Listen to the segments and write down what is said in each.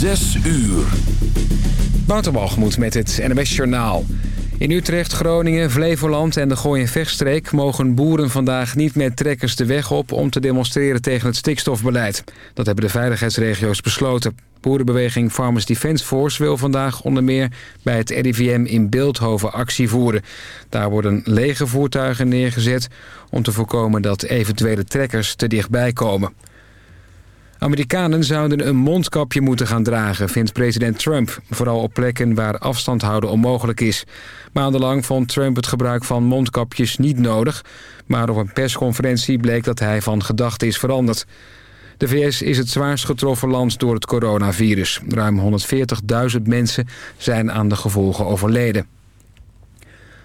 Zes uur. Waterbalgemoed met het NWS Journaal. In Utrecht, Groningen, Flevoland en de Gooi- en Vechtstreek... mogen boeren vandaag niet met trekkers de weg op... om te demonstreren tegen het stikstofbeleid. Dat hebben de veiligheidsregio's besloten. Boerenbeweging Farmers Defence Force wil vandaag onder meer... bij het RIVM in Beeldhoven actie voeren. Daar worden lege voertuigen neergezet... om te voorkomen dat eventuele trekkers te dichtbij komen. Amerikanen zouden een mondkapje moeten gaan dragen, vindt president Trump. Vooral op plekken waar afstand houden onmogelijk is. Maandenlang vond Trump het gebruik van mondkapjes niet nodig... maar op een persconferentie bleek dat hij van gedachten is veranderd. De VS is het zwaarst getroffen land door het coronavirus. Ruim 140.000 mensen zijn aan de gevolgen overleden.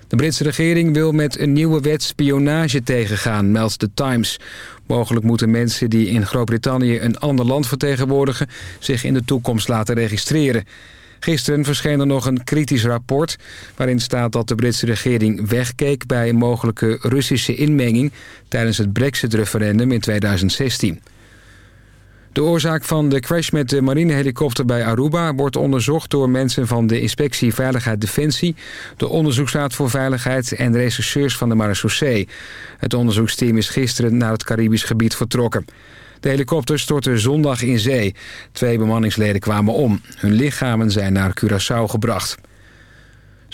De Britse regering wil met een nieuwe wet spionage tegengaan, meldt The Times. Mogelijk moeten mensen die in Groot-Brittannië een ander land vertegenwoordigen... zich in de toekomst laten registreren. Gisteren verscheen er nog een kritisch rapport... waarin staat dat de Britse regering wegkeek bij mogelijke Russische inmenging... tijdens het brexit-referendum in 2016. De oorzaak van de crash met de marinehelikopter bij Aruba... wordt onderzocht door mensen van de Inspectie Veiligheid Defensie... de Onderzoeksraad voor Veiligheid en de rechercheurs van de marechaussee. Het onderzoeksteam is gisteren naar het Caribisch gebied vertrokken. De helikopter stortte zondag in zee. Twee bemanningsleden kwamen om. Hun lichamen zijn naar Curaçao gebracht.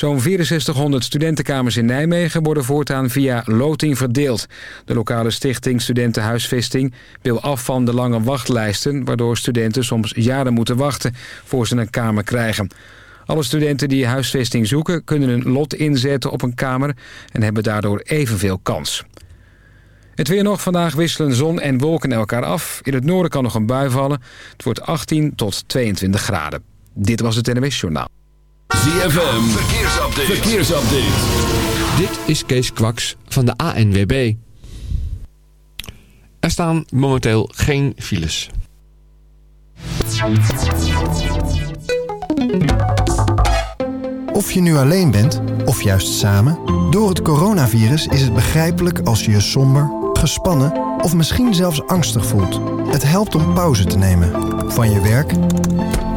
Zo'n 6400 studentenkamers in Nijmegen worden voortaan via loting verdeeld. De lokale stichting Studentenhuisvesting wil af van de lange wachtlijsten... waardoor studenten soms jaren moeten wachten voor ze een kamer krijgen. Alle studenten die huisvesting zoeken kunnen een lot inzetten op een kamer... en hebben daardoor evenveel kans. Het weer nog. Vandaag wisselen zon en wolken elkaar af. In het noorden kan nog een bui vallen. Het wordt 18 tot 22 graden. Dit was het NWS Journaal. ZFM, verkeersupdate. verkeersupdate. Dit is Kees Kwaks van de ANWB. Er staan momenteel geen files. Of je nu alleen bent, of juist samen... door het coronavirus is het begrijpelijk als je je somber, gespannen... of misschien zelfs angstig voelt. Het helpt om pauze te nemen. Van je werk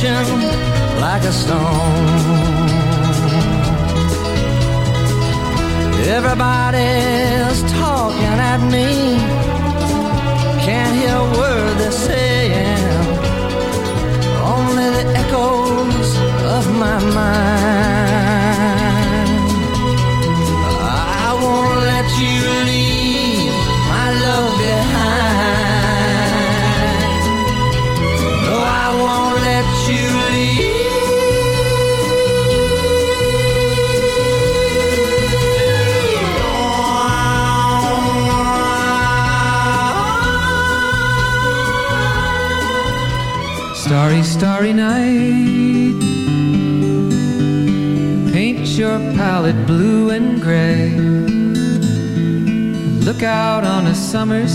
Ocean like a stone. Everybody's talking at me. Can't hear a word they're saying. Only the echoes of my mind.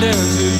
down to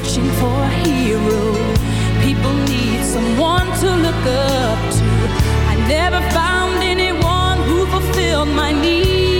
searching for a hero. People need someone to look up to. I never found anyone who fulfilled my need.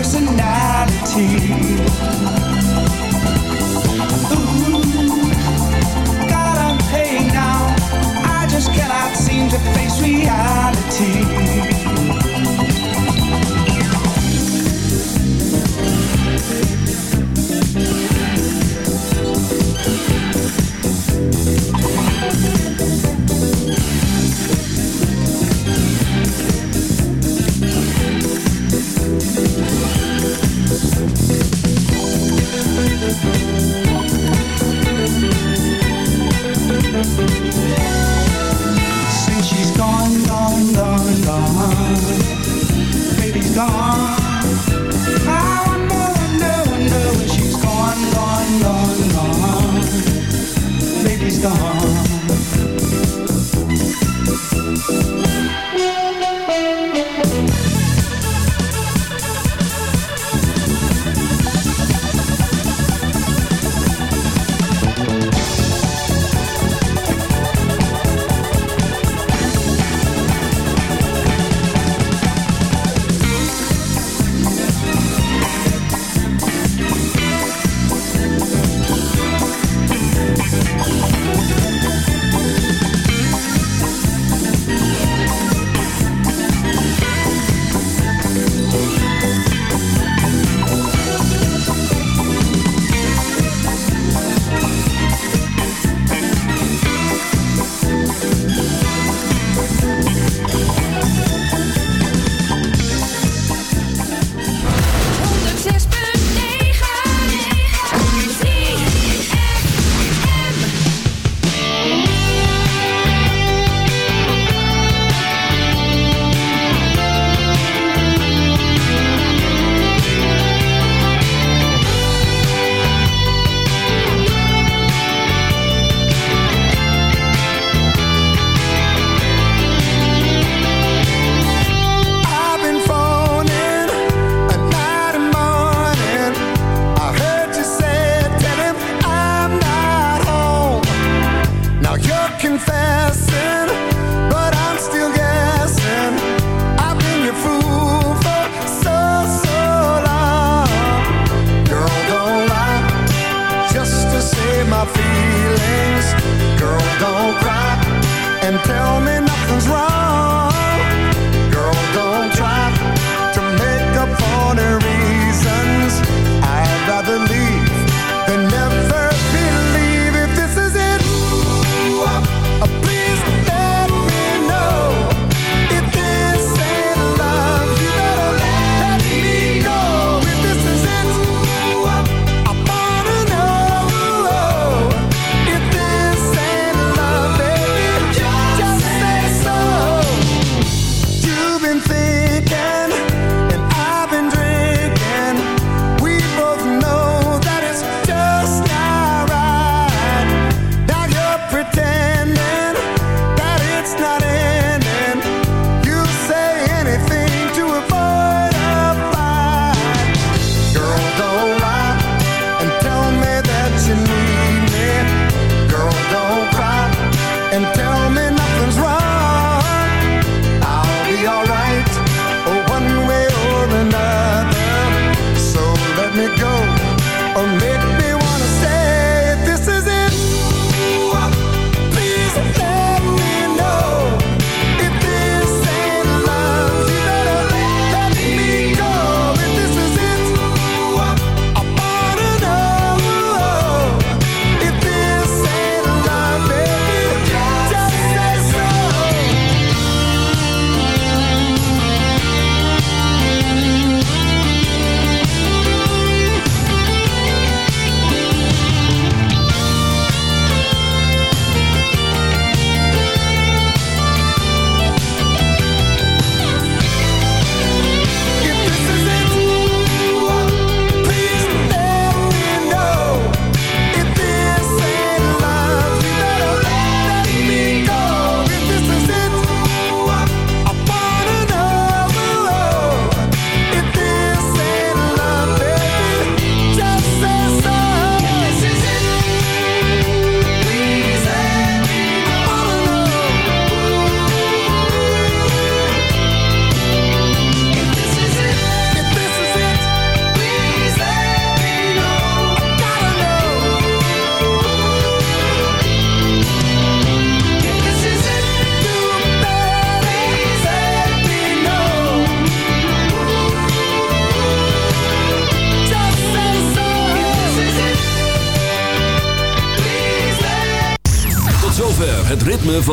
Personality.